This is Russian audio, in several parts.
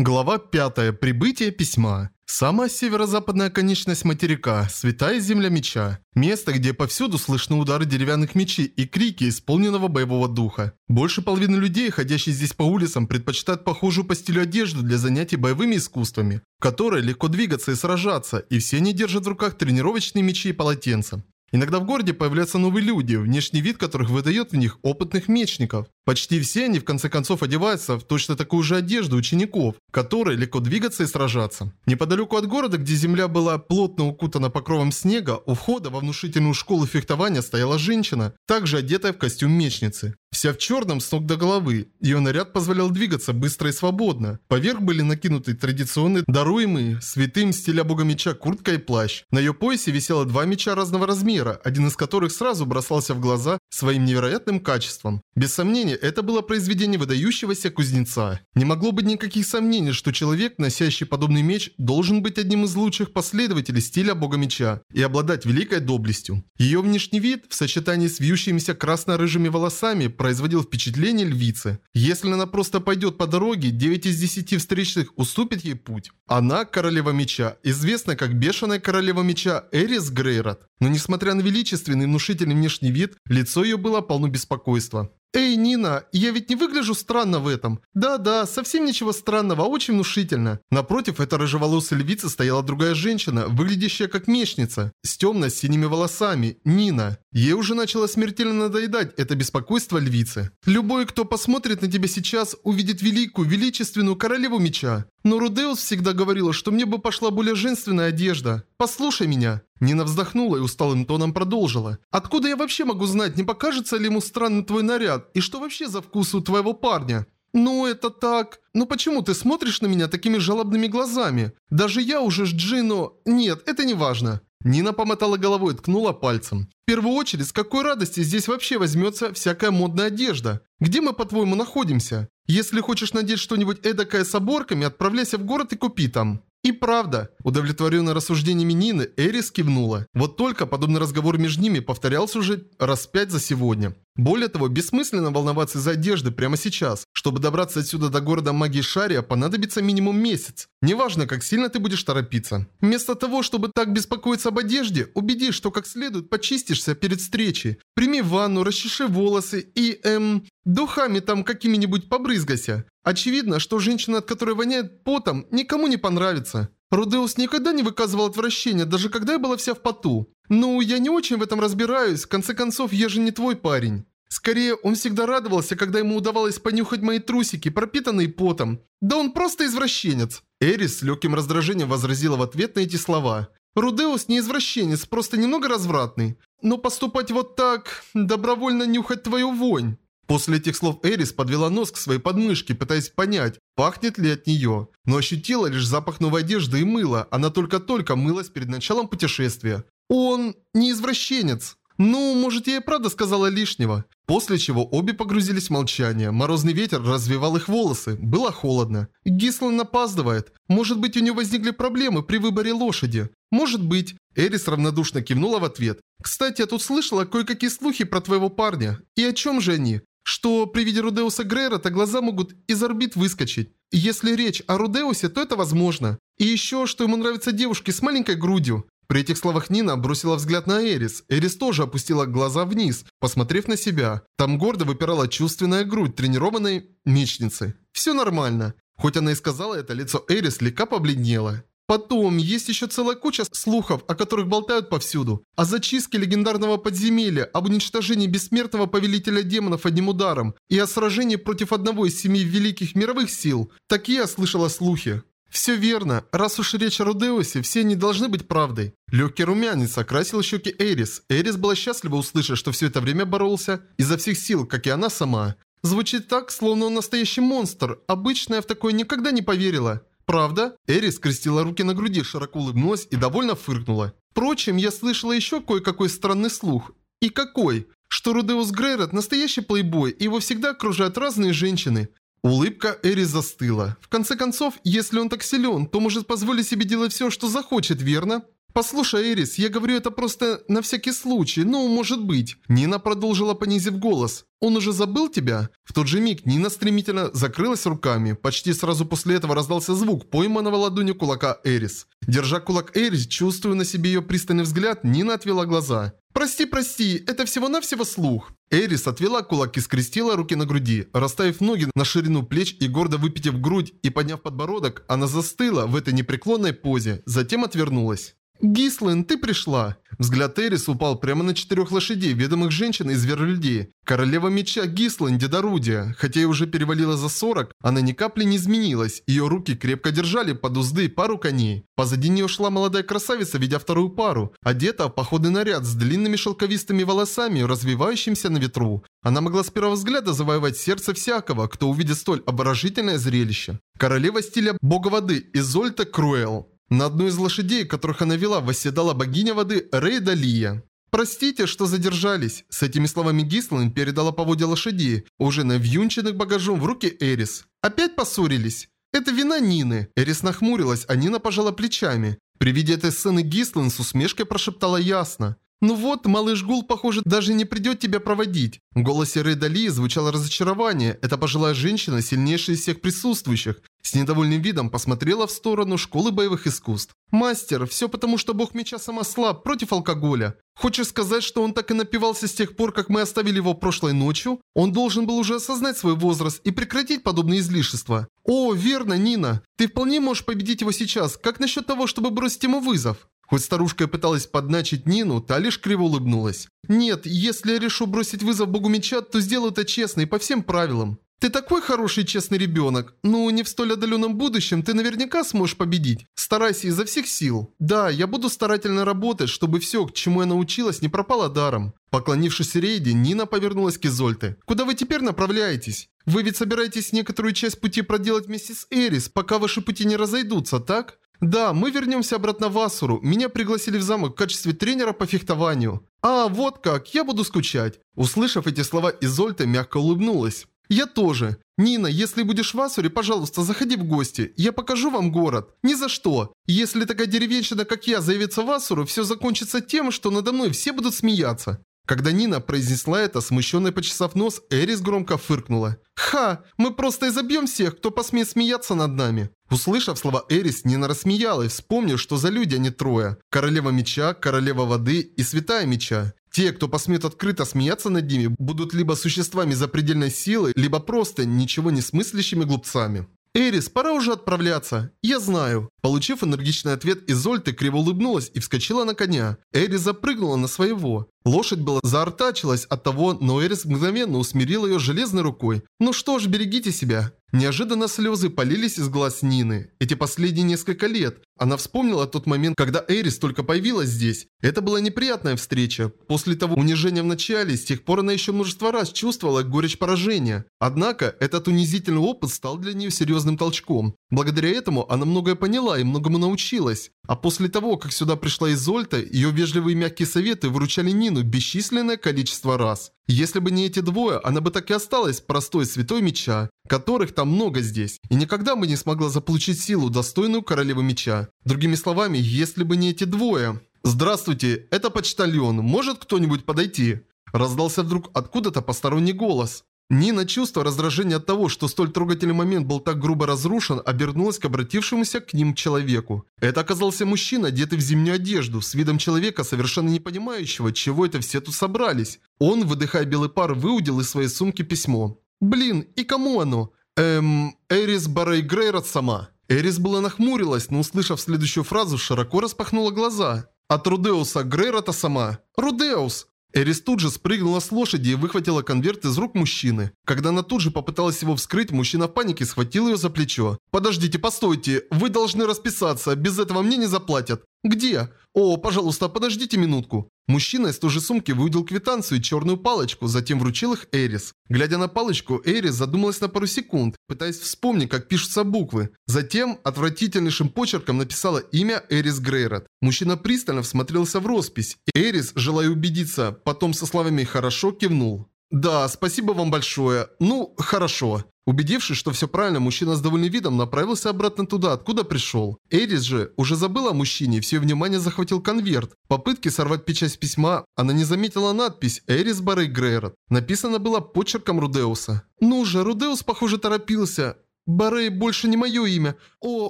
Глава 5. Прибытие письма. Самая северо-западная конечность материка, святая земля меча. Место, где повсюду слышны удары деревянных мечей и крики исполненного боевого духа. Больше половины людей, ходящих здесь по улицам, предпочитают похожую по стилю одежду для занятий боевыми искусствами, в которой легко двигаться и сражаться, и все они держат в руках тренировочные мечи и полотенца. Иногда в городе появляются новые люди, внешний вид которых выдает в них опытных мечников. Почти все они в конце концов одеваются в точно такую же одежду учеников, которые легко двигаться и сражаться. Неподалеку от города, где земля была плотно укутана покровом снега, у входа во внушительную школу фехтования стояла женщина, также одетая в костюм мечницы. Вся в черном с ног до головы. Ее наряд позволял двигаться быстро и свободно. Поверх были накинуты традиционные, даруемые святым стиля бога меча куртка и плащ. На ее поясе висело два меча разного размера, один из которых сразу бросался в глаза своим невероятным качеством. Без сомнения, это было произведение выдающегося кузнеца. Не могло быть никаких сомнений, что человек, носящий подобный меч, должен быть одним из лучших последователей стиля бога меча и обладать великой доблестью. Ее внешний вид, в сочетании с вьющимися красно-рыжими волосами, производил впечатление львицы. Если она просто пойдет по дороге, 9 из 10 встречных уступит ей путь. Она королева меча, известна как бешеная королева меча Эрис Грейрот. Но несмотря на величественный и внушительный внешний вид, лицо ее было полно беспокойства. «Эй, Нина, я ведь не выгляжу странно в этом?» «Да-да, совсем ничего странного, очень внушительно». Напротив этой рыжеволосой львицы стояла другая женщина, выглядящая как мечница, с темно-синими волосами, Нина. Ей уже начало смертельно надоедать это беспокойство львицы. «Любой, кто посмотрит на тебя сейчас, увидит великую, величественную королеву меча. Но Рудеус всегда говорила, что мне бы пошла более женственная одежда. Послушай меня». Нина вздохнула и усталым тоном продолжила. «Откуда я вообще могу знать, не покажется ли ему странным твой наряд? И что вообще за вкус у твоего парня?» «Ну, это так... Ну почему ты смотришь на меня такими жалобными глазами? Даже я уже с Джино... Нет, это не важно». Нина помотала головой и ткнула пальцем. «В первую очередь, с какой радости здесь вообще возьмется всякая модная одежда? Где мы, по-твоему, находимся? Если хочешь надеть что-нибудь эдакое с оборками, отправляйся в город и купи там». И правда, удовлетворенная рассуждениями Нины, Эрис кивнула. Вот только подобный разговор между ними повторялся уже раз пять за сегодня. Более того, бессмысленно волноваться из-за одежды прямо сейчас. Чтобы добраться отсюда до города магии Шария, понадобится минимум месяц. Неважно, как сильно ты будешь торопиться. Вместо того, чтобы так беспокоиться об одежде, убедись, что как следует почистишься перед встречей. Прими ванну, расчеши волосы и, эм, духами там какими-нибудь побрызгайся. Очевидно, что женщина, от которой воняет потом, никому не понравится. Рудеус никогда не выказывал отвращения, даже когда я была вся в поту. Ну, я не очень в этом разбираюсь, в конце концов, я же не твой парень. Скорее, он всегда радовался, когда ему удавалось понюхать мои трусики, пропитанные потом. Да он просто извращенец. Эрис с легким раздражением возразила в ответ на эти слова. Рудеус не извращенец, просто немного развратный. Но поступать вот так, добровольно нюхать твою вонь. После этих слов Эрис подвела нос к своей подмышке, пытаясь понять, пахнет ли от нее. Но ощутила лишь запах новой одежды и мыла, она только-только мылась перед началом путешествия. Он не извращенец. Ну, может, я и правда сказала лишнего. После чего обе погрузились в молчание. Морозный ветер развивал их волосы. Было холодно. Гислан опаздывает. Может быть, у него возникли проблемы при выборе лошади. Может быть. Эрис равнодушно кивнула в ответ. Кстати, я тут слышала кое-какие слухи про твоего парня. И о чем же они? Что при виде Рудеуса Грейра-то глаза могут из орбит выскочить. Если речь о Рудеусе, то это возможно. И еще, что ему нравятся девушки с маленькой грудью. При этих словах Нина бросила взгляд на Эрис. Эрис тоже опустила глаза вниз, посмотрев на себя. Там гордо выпирала чувственная грудь тренированной мечницы. Все нормально. Хоть она и сказала это, лицо Эрис слегка побледнело. Потом, есть еще целая куча слухов, о которых болтают повсюду. О зачистке легендарного подземелья, об уничтожении бессмертного повелителя демонов одним ударом и о сражении против одного из семи великих мировых сил. Такие слышала слухи. Все верно. Раз уж речь о Рудеусе, все они должны быть правдой. Легкий румянец окрасил щеки Эрис. Эрис была счастлива услышать, что все это время боролся изо всех сил, как и она сама. Звучит так, словно он настоящий монстр. Обычно я в такое никогда не поверила. «Правда?» Эри скрестила руки на груди, широко улыбнулась и довольно фыркнула. «Впрочем, я слышала еще кое-какой странный слух. И какой? Что Рудеус Грейрот настоящий плейбой, и его всегда окружают разные женщины. Улыбка Эри застыла. В конце концов, если он так силен, то может позволить себе делать все, что захочет, верно? «Послушай, Эрис, я говорю это просто на всякий случай, ну, может быть». Нина продолжила, понизив голос. Он уже забыл тебя?» В тот же миг Нина стремительно закрылась руками. Почти сразу после этого раздался звук пойманного ладонью кулака Эрис. Держа кулак Эрис, чувствуя на себе ее пристальный взгляд, Нина отвела глаза. «Прости, прости, это всего-навсего слух». Эрис отвела кулак и скрестила руки на груди. Расставив ноги на ширину плеч и гордо выпитив грудь и подняв подбородок, она застыла в этой непреклонной позе, затем отвернулась. «Гислен, ты пришла!» Взгляд Эрис упал прямо на четырех лошадей, ведомых женщин и зверолюдей. Королева меча Гислен Дедорудия. Хотя и уже перевалила за 40, она ни капли не изменилась. Ее руки крепко держали под узды пару коней. Позади нее шла молодая красавица, ведя вторую пару, одета в походный наряд с длинными шелковистыми волосами, развивающимся на ветру. Она могла с первого взгляда завоевать сердце всякого, кто увидит столь обворожительное зрелище. Королева стиля бога воды Изольта Круэл. На одну из лошадей, которых она вела, восседала богиня воды Рейда Лия. «Простите, что задержались». С этими словами Гислан передала поводья лошади, уже навьюнченных багажом в руки Эрис. «Опять поссорились?» «Это вина Нины». Эрис нахмурилась, а Нина пожала плечами. При виде этой сцены Гислан с усмешкой прошептала ясно. «Ну вот, малыш Гул, похоже, даже не придет тебя проводить». В голосе Рейда Ли звучало разочарование. Эта пожилая женщина, сильнейшая из всех присутствующих, с недовольным видом посмотрела в сторону школы боевых искусств. «Мастер, все потому, что бог меча сама слаб против алкоголя. Хочешь сказать, что он так и напивался с тех пор, как мы оставили его прошлой ночью? Он должен был уже осознать свой возраст и прекратить подобные излишества. О, верно, Нина. Ты вполне можешь победить его сейчас. Как насчет того, чтобы бросить ему вызов?» Хоть старушка и пыталась подначить Нину, та лишь криво улыбнулась. «Нет, если я решу бросить вызов богу меча, то сделаю это честно и по всем правилам. Ты такой хороший честный ребенок. Ну, не в столь отдаленном будущем ты наверняка сможешь победить. Старайся изо всех сил. Да, я буду старательно работать, чтобы все, к чему я научилась, не пропало даром». Поклонившись Рейде, Нина повернулась к Изольте. «Куда вы теперь направляетесь? Вы ведь собираетесь некоторую часть пути проделать вместе с Эрис, пока ваши пути не разойдутся, так?» «Да, мы вернемся обратно в Асуру. Меня пригласили в замок в качестве тренера по фехтованию». «А, вот как, я буду скучать». Услышав эти слова, Изольта мягко улыбнулась. «Я тоже. Нина, если будешь в Асуре, пожалуйста, заходи в гости. Я покажу вам город. Ни за что. Если такая деревенщина, как я, заявится в Асуру, все закончится тем, что надо мной все будут смеяться». Когда Нина произнесла это, смущенно почесав нос, Эрис громко фыркнула. «Ха! Мы просто изобьем всех, кто посмеет смеяться над нами!» Услышав слова Эрис, Нина рассмеялась, вспомнив, что за люди они трое. Королева меча, королева воды и святая меча. Те, кто посмеет открыто смеяться над ними, будут либо существами запредельной силы, либо просто ничего не смыслящими глупцами. «Эрис, пора уже отправляться. Я знаю». Получив энергичный ответ, Изольта криво улыбнулась и вскочила на коня. Эрис запрыгнула на своего. Лошадь была заортачилась от того, но Эрис мгновенно усмирил ее железной рукой. «Ну что ж, берегите себя». Неожиданно слезы полились из глаз Нины. Эти последние несколько лет. Она вспомнила тот момент, когда Эрис только появилась здесь. Это была неприятная встреча. После того унижения в начале, с тех пор она еще множество раз чувствовала горечь поражения. Однако, этот унизительный опыт стал для нее серьезным толчком. Благодаря этому она многое поняла и многому научилась. А после того, как сюда пришла Изольта, ее вежливые мягкие советы выручали Нину бесчисленное количество раз. Если бы не эти двое, она бы так и осталась простой святой меча, которых там много здесь, и никогда бы не смогла заполучить силу, достойную королевы меча. Другими словами, если бы не эти двое... «Здравствуйте, это почтальон, может кто-нибудь подойти?» Раздался вдруг откуда-то посторонний голос. Нина, чувство раздражения от того, что столь трогательный момент был так грубо разрушен, обернулась к обратившемуся к ним человеку. Это оказался мужчина, одетый в зимнюю одежду, с видом человека, совершенно не понимающего, чего это все тут собрались. Он, выдыхая белый пар, выудил из своей сумки письмо. «Блин, и кому оно?» «Эм, Эрис Барей Грейрот сама». Эрис была нахмурилась, но услышав следующую фразу, широко распахнула глаза. «От Рудеуса Грейрота сама». «Рудеус!» Эрис тут же спрыгнула с лошади и выхватила конверт из рук мужчины. Когда она тут же попыталась его вскрыть, мужчина в панике схватил ее за плечо. «Подождите, постойте, вы должны расписаться, без этого мне не заплатят». «Где?» «О, пожалуйста, подождите минутку». Мужчина из той же сумки выудил квитанцию и черную палочку, затем вручил их Эрис. Глядя на палочку, Эрис задумалась на пару секунд, пытаясь вспомнить, как пишутся буквы. Затем отвратительнейшим почерком написала имя Эрис Грейрот. Мужчина пристально всмотрелся в роспись. Эрис, желая убедиться, потом со словами «хорошо» кивнул. Да, спасибо вам большое. Ну, хорошо. Убедившись, что все правильно, мужчина с довольным видом направился обратно туда, откуда пришел. Эрис же уже забыла о мужчине, все внимание захватил конверт. В попытке сорвать печать письма, она не заметила надпись «Эрис Барей Грейрот». Написано было почерком Рудеуса. «Ну же, Рудеус, похоже, торопился. Барей больше не мое имя. О,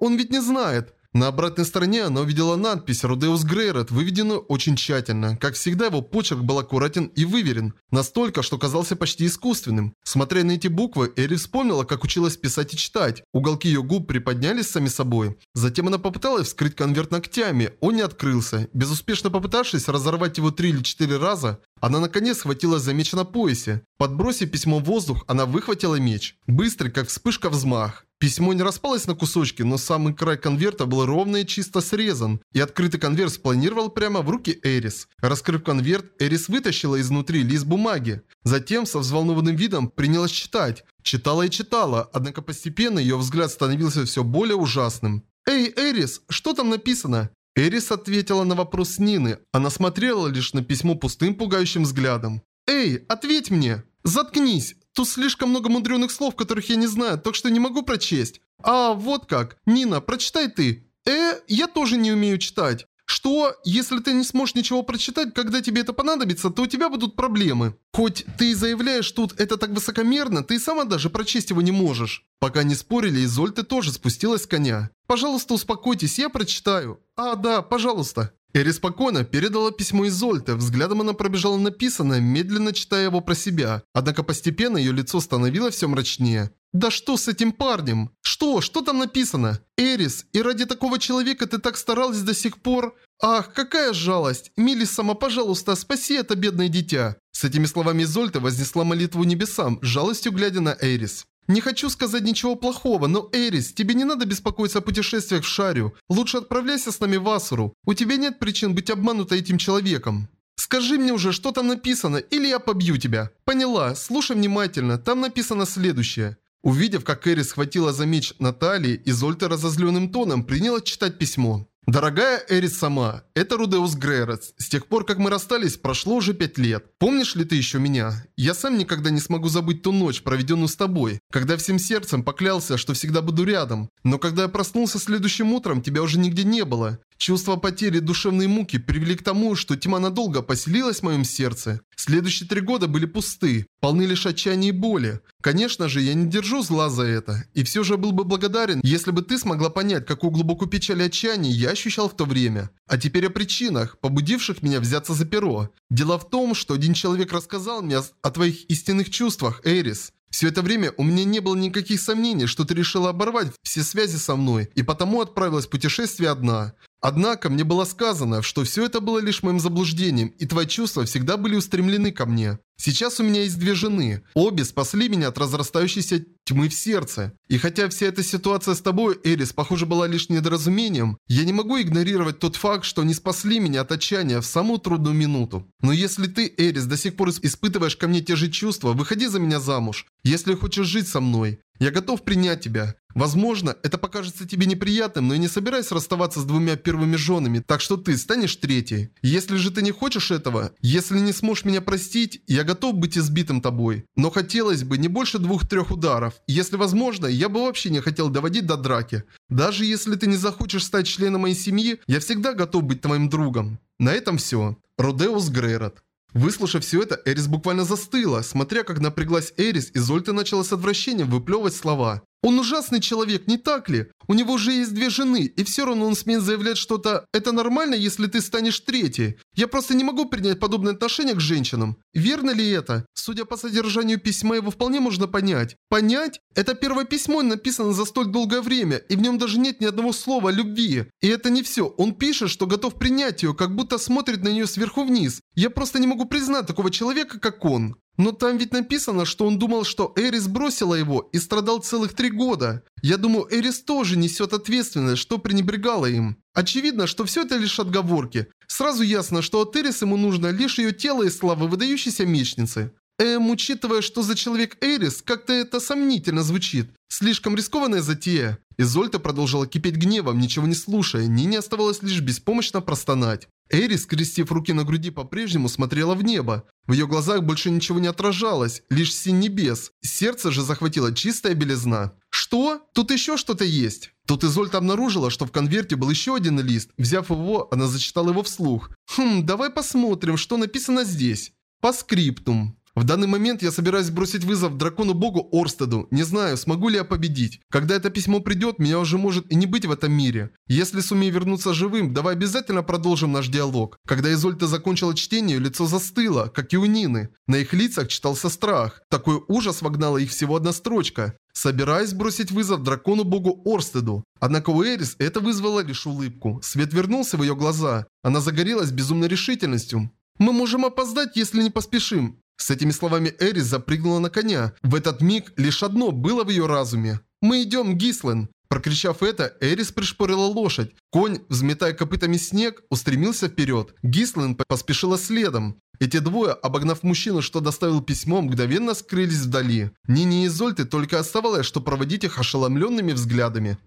он ведь не знает». На обратной стороне она увидела надпись «Рудеус Грейрот», выведенную очень тщательно. Как всегда, его почерк был аккуратен и выверен. Настолько, что казался почти искусственным. Смотря на эти буквы, Эри вспомнила, как училась писать и читать. Уголки ее губ приподнялись сами собой. Затем она попыталась вскрыть конверт ногтями. Он не открылся. Безуспешно попытавшись разорвать его три или четыре раза, она наконец схватила за меч на поясе. Подбросив письмо в воздух, она выхватила меч. Быстрый, как вспышка взмах. Письмо не распалось на кусочки, но самый край конверта был ровно и чисто срезан, и открытый конверт спланировал прямо в руки Эрис. Раскрыв конверт, Эрис вытащила изнутри лист бумаги. Затем, со взволнованным видом, принялась читать. Читала и читала, однако постепенно ее взгляд становился все более ужасным. «Эй, Эрис, что там написано?» Эрис ответила на вопрос Нины. Она смотрела лишь на письмо пустым пугающим взглядом. «Эй, ответь мне!» «Заткнись! Тут слишком много мудреных слов, которых я не знаю, так что не могу прочесть. А, вот как. Нина, прочитай ты. Э, я тоже не умею читать. Что, если ты не сможешь ничего прочитать, когда тебе это понадобится, то у тебя будут проблемы. Хоть ты и заявляешь тут это так высокомерно, ты и сама даже прочесть его не можешь. Пока не спорили, Изольта тоже спустилась с коня. Пожалуйста, успокойтесь, я прочитаю. А, да, пожалуйста. Эри спокойно передала письмо из Зольте, взглядом она пробежала написанное, медленно читая его про себя. Однако постепенно ее лицо становилось все мрачнее. «Да что с этим парнем? Что? Что там написано? Эрис, и ради такого человека ты так старалась до сих пор? Ах, какая жалость! Милисама, пожалуйста, спаси это бедное дитя!» С этими словами Изольта вознесла молитву небесам, жалостью глядя на Эрис. Не хочу сказать ничего плохого, но, Эрис, тебе не надо беспокоиться о путешествиях в Шарю. Лучше отправляйся с нами в Асуру. У тебя нет причин быть обманутой этим человеком. Скажи мне уже, что там написано, или я побью тебя. Поняла, слушай внимательно, там написано следующее. Увидев, как Эрис схватила за меч Натальи, Изольта разозленным тоном приняла читать письмо. Дорогая Эрис сама, это Рудеус Грейрос. С тех пор, как мы расстались, прошло уже пять лет. Помнишь ли ты еще меня? Я сам никогда не смогу забыть ту ночь, проведенную с тобой, когда всем сердцем поклялся, что всегда буду рядом. Но когда я проснулся следующим утром, тебя уже нигде не было. Чувство потери и душевные муки привели к тому, что тьма надолго поселилась в моем сердце. Следующие три года были пусты, полны лишь отчаяния и боли. Конечно же, я не держу зла за это. И все же был бы благодарен, если бы ты смогла понять, какую глубокую печаль и отчаяние я ощущал в то время. А теперь о причинах, побудивших меня взяться за перо. Дело в том, что один человек рассказал мне о твоих истинных чувствах, Эрис. Все это время у меня не было никаких сомнений, что ты решила оборвать все связи со мной, и потому отправилась в путешествие одна. Однако мне было сказано, что все это было лишь моим заблуждением, и твои чувства всегда были устремлены ко мне. Сейчас у меня есть две жены. Обе спасли меня от разрастающейся тьмы в сердце. И хотя вся эта ситуация с тобой, Эрис, похоже, была лишь недоразумением, я не могу игнорировать тот факт, что они спасли меня от отчаяния в самую трудную минуту. Но если ты, Эрис, до сих пор испытываешь ко мне те же чувства, выходи за меня замуж. Если хочешь жить со мной, я готов принять тебя. Возможно, это покажется тебе неприятным, но я не собираюсь расставаться с двумя первыми женами, так что ты станешь третьей. Если же ты не хочешь этого, если не сможешь меня простить, я готов быть избитым тобой. Но хотелось бы не больше двух-трех ударов. Если возможно, я бы вообще не хотел доводить до драки. Даже если ты не захочешь стать членом моей семьи, я всегда готов быть твоим другом. На этом все. Родеус Грейрот. Выслушав все это, Эрис буквально застыла, смотря как напряглась Эрис, и Зольта начала с отвращением выплевывать слова. Он ужасный человек, не так ли? У него уже есть две жены, и все равно он смеет заявлять что-то «это нормально, если ты станешь третьей». Я просто не могу принять подобное отношение к женщинам. Верно ли это? Судя по содержанию письма, его вполне можно понять. Понять? Это первое письмо написано за столь долгое время, и в нем даже нет ни одного слова о любви. И это не все. Он пишет, что готов принять ее, как будто смотрит на нее сверху вниз. Я просто не могу признать такого человека, как он. Но там ведь написано, что он думал, что Эрис бросила его и страдал целых три года. Я думаю, Эрис тоже несет ответственность, что пренебрегала им. Очевидно, что все это лишь отговорки. Сразу ясно, что от Эрис ему нужно лишь ее тело и славы выдающейся мечницы. Эм, учитывая, что за человек Эрис, как-то это сомнительно звучит. Слишком рискованная затея. Изольта продолжила кипеть гневом, ничего не слушая. Нине оставалось лишь беспомощно простонать. Эри, скрестив руки на груди, по-прежнему смотрела в небо. В ее глазах больше ничего не отражалось, лишь синь небес. Сердце же захватила чистая белизна. «Что? Тут еще что-то есть?» Тут Изольта обнаружила, что в конверте был еще один лист. Взяв его, она зачитала его вслух. «Хм, давай посмотрим, что написано здесь». По скриптум. В данный момент я собираюсь бросить вызов дракону-богу Орстеду. Не знаю, смогу ли я победить. Когда это письмо придет, меня уже может и не быть в этом мире. Если сумею вернуться живым, давай обязательно продолжим наш диалог. Когда Изольта закончила чтение, лицо застыло, как и у Нины. На их лицах читался страх. Такой ужас вогнала их всего одна строчка. Собираясь бросить вызов дракону-богу Орстеду. Однако у Эрис это вызвало лишь улыбку. Свет вернулся в ее глаза. Она загорелась безумной решительностью. «Мы можем опоздать, если не поспешим. С этими словами Эрис запрыгнула на коня. В этот миг лишь одно было в ее разуме. «Мы идем, Гислен!» Прокричав это, Эрис пришпорила лошадь. Конь, взметая копытами снег, устремился вперед. Гислен поспешила следом. Эти двое, обогнав мужчину, что доставил письмо, мгновенно скрылись вдали. Нине и Зольты только оставалось, что проводить их ошеломленными взглядами.